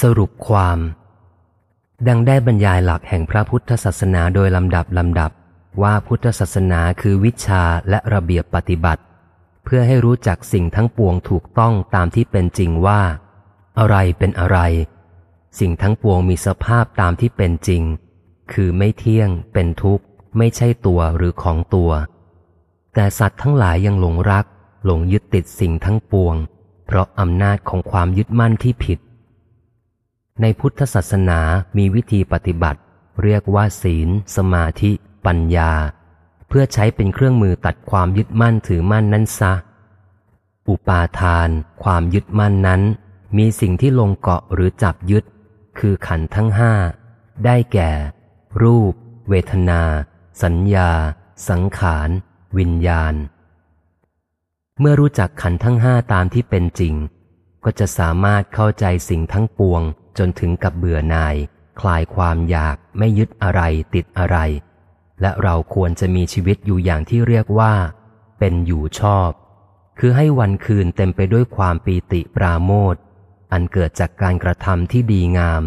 สรุปความ ดังได้บรรยายหลักแห่งพระพุทธศาสนาโดยลำดับลำดับ ว่าพุทธศาสนาคือวิชาและระเบียบปฏิบัติ เพื่อให้รู้จักสิ่งทั้งปวงถูกต้องตามที่เป็นจริงว่า อะไรเป็นอะไร สิ่งทั้งปวงมีสภาพตามที่เป็นจริง คือไม่เที่ยง เป็นทุกข์ ไม่ใช่ตัวหรือของตัว แต่สัตว์ทั้งหลายยังหลงรัก หลงยึดติดสิ่งทั้งปวง เพราะอำนาจของความยึดมั่นที่ผิด ในพุทธศาสนามีวิธีปฏิบัติ เรียกว่าศีล สมาธิ ปัญญา เพื่อใช้เป็นเครื่องมือตัดความยึดมั่นถือมั่นนั้นซะ อุปาทาน ความยึดมั่นนั้น มีสิ่งที่ลงเกาะหรือจับยึด คือขันธ์ทั้งห้า ได้แก่ รูป เวทนา สัญญา สังขาร วิญญาณ เมื่อรู้จักขันธ์ทั้งห้าตามที่เป็นจริง ก็จะสามารถเข้าใจสิ่งทั้งปวงจนถึงกับเบื่อหน่าย คลายความอยากไม่ยึดอะไรติดอะไร และเราควรจะมีชีวิตอยู่อย่างที่เรียกว่า เป็นอยู่ชอบ คือให้วันคืนเต็มไปด้วยความปีติปราโมทอันเกิดจากการกระทำที่ดีงาม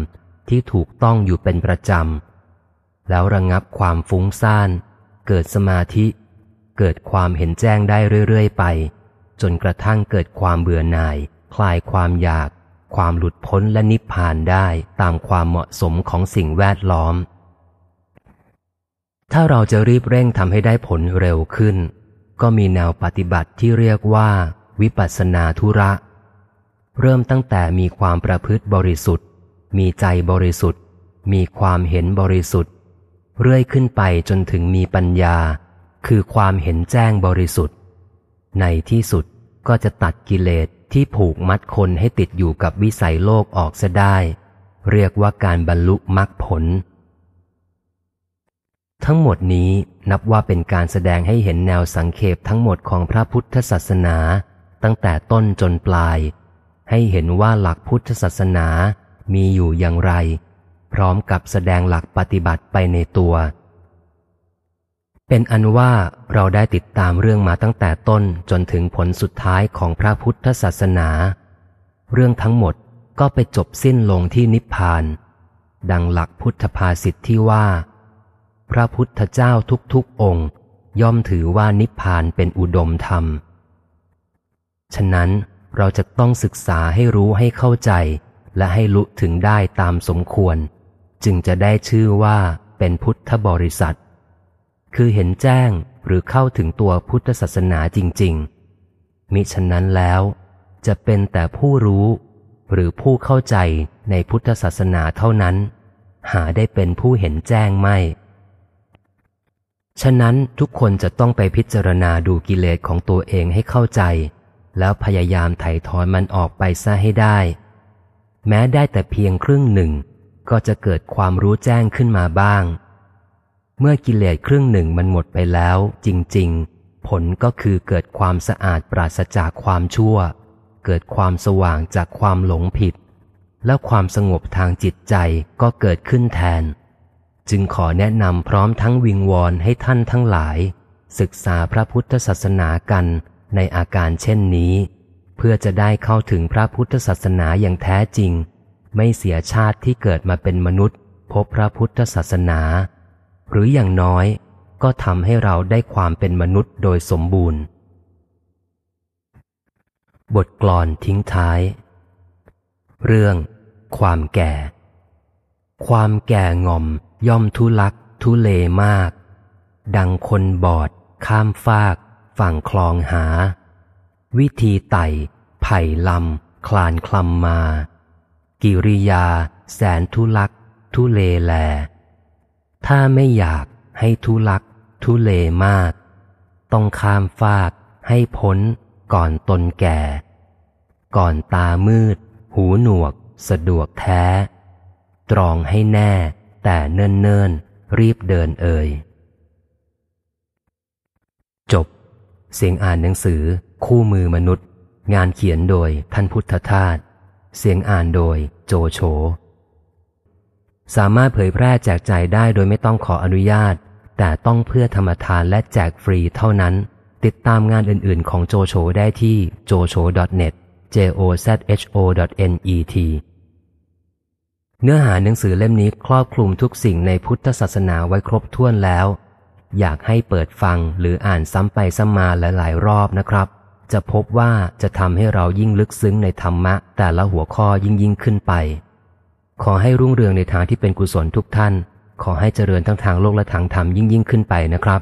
ที่ถูกต้องอยู่เป็นประจำ แล้วระงงับความฟุ้งซ่าน เกิดสมาธิ เกิดความเห็นแจ้งได้เรื่อยๆไป จนกระทั่งเกิดความเบื่อหน่าย คลายความอยาก ความหลุดพ้นและนิพพานได้ตามความเหมาะสมของสิ่งแวดล้อม ถ้าเราจะรีบเร่งทำให้ได้ผลเร็วขึ้น ก็มีแนวปฏิบัติที่เรียกว่า วิปัสสนาธุระ เริ่มตั้งแต่มีความประพฤติบริสุทธิ์ มีใจบริสุทธิ์ มีความเห็นบริสุทธิ์ เรื่อยขึ้นไปจนถึงมีปัญญา คือความเห็นแจ้งบริสุทธิ์ ในที่สุด ก็จะตัดกิเลสที่ผูกมัดคนให้ติดอยู่กับวิสัยโลกออกเสียได้ เรียกว่าการบรรลุมรรคผล ทั้งหมดนี้นับว่าเป็นการแสดงให้เห็นแนวสังเขปทั้งหมดของพระพุทธศาสนา ตั้งแต่ต้นจนปลาย ให้เห็นว่าหลักพุทธศาสนามีอยู่อย่างไร พร้อมกับแสดงหลักปฏิบัติไปในตัว เป็นอันว่าเราได้ติดตามเรื่องมาตั้งแต่ต้นจนถึงผลสุดท้ายของพระพุทธศาสนา เรื่องทั้งหมดก็ไปจบสิ้นลงที่นิพพาน ดังหลักพุทธภาษิตที่ว่า พระพุทธเจ้าทุกๆองค์ ย่อมถือว่านิพพานเป็นอุดมธรรม ฉะนั้นเราจะต้องศึกษาให้รู้ให้เข้าใจ และให้ลุถึงได้ตามสมควร จึงจะได้ชื่อว่าเป็นพุทธบริษัท คือเห็นแจ้งหรือเข้าถึงตัวพุทธศาสนาจริง ๆ มิฉะนั้นแล้วจะเป็นแต่ผู้รู้ หรือผู้เข้าใจในพุทธศาสนาเท่านั้น หาได้เป็นผู้เห็นแจ้งไม่ ฉะนั้นทุกคนจะต้องไปพิจารณาดูกิเลสของตัวเองให้เข้าใจ แล้วพยายามไถ่ถอนมันออกไปซะให้ได้ แม้ได้แต่เพียงครึ่งหนึ่ง ก็จะเกิดความรู้แจ้งขึ้นมาบ้าง เมื่อกิเลสครึ่งหนึ่งมันหมดไปแล้ว จริง ๆ ผลก็คือเกิดความสะอาดปราศจากความชั่ว เกิดความสว่างจากความหลงผิด และความสงบทางจิตใจก็เกิดขึ้นแทน จึงขอแนะนำพร้อมทั้งวิงวอนให้ท่านทั้งหลาย ศึกษาพระพุทธศาสนากันในอาการเช่นนี้ เพื่อจะได้เข้าถึงพระพุทธศาสนาอย่างแท้จริง ไม่เสียชาติที่เกิดมาเป็นมนุษย์ พบพระพุทธศาสนา หรืออย่างน้อยก็ทำให้เราได้ความเป็นมนุษย์โดยสมบูรณ์ บทกลอนทิ้งท้าย เรื่อง ความแก่ ความแก่ง่อมย่อมทุลักทุเลมาก ดังคนบอด ข้ามฟาก ฝั่งคลองหา วิธีไต่ ไผ่ลำ คลานคลำมา กิริยา แสนทุลักทุเลแล ถ้าไม่อยากให้ทุลักทุเลมาก ต้องข้ามฟากให้พ้นก่อนตนแก่ ก่อนตามืด หูหนวก สะดวกแท้ ตรองให้แน่ แต่เนิ่นเนิ่นรีบเดินเอ่ยจบ เสียงอ่านหนังสือ คู่มือมนุษย์ งานเขียนโดยท่านพุทธทาสเสียงอ่านโดยโจโฉ สามารถเผยแพร่แจกจ่ายได้โดยไม่ต้องขออนุญาต แต่ต้องเพื่อธรรมทานและแจกฟรีเท่านั้น ติดตามงานอื่น ๆ ของโจโฉได้ที่ jocho.net j o z h o net เนื้อหาหนังสือเล่มนี้ครอบคลุมทุกสิ่งในพุทธศาสนาไว้ครบถ้วนแล้ว อยากให้เปิดฟังหรืออ่านซ้ำไปซ้ำมาหลายๆรอบนะครับ จะพบว่าจะทำให้เรายิ่งลึกซึ้งในธรรมะ แต่ละหัวข้อยิ่งยิ่งขึ้นไป ขอให้รุ่งเรืองในทางที่เป็นกุศลทุกท่าน ขอให้เจริญทั้งทางโลกและทางธรรมยิ่งยิ่งขึ้นไปนะครับ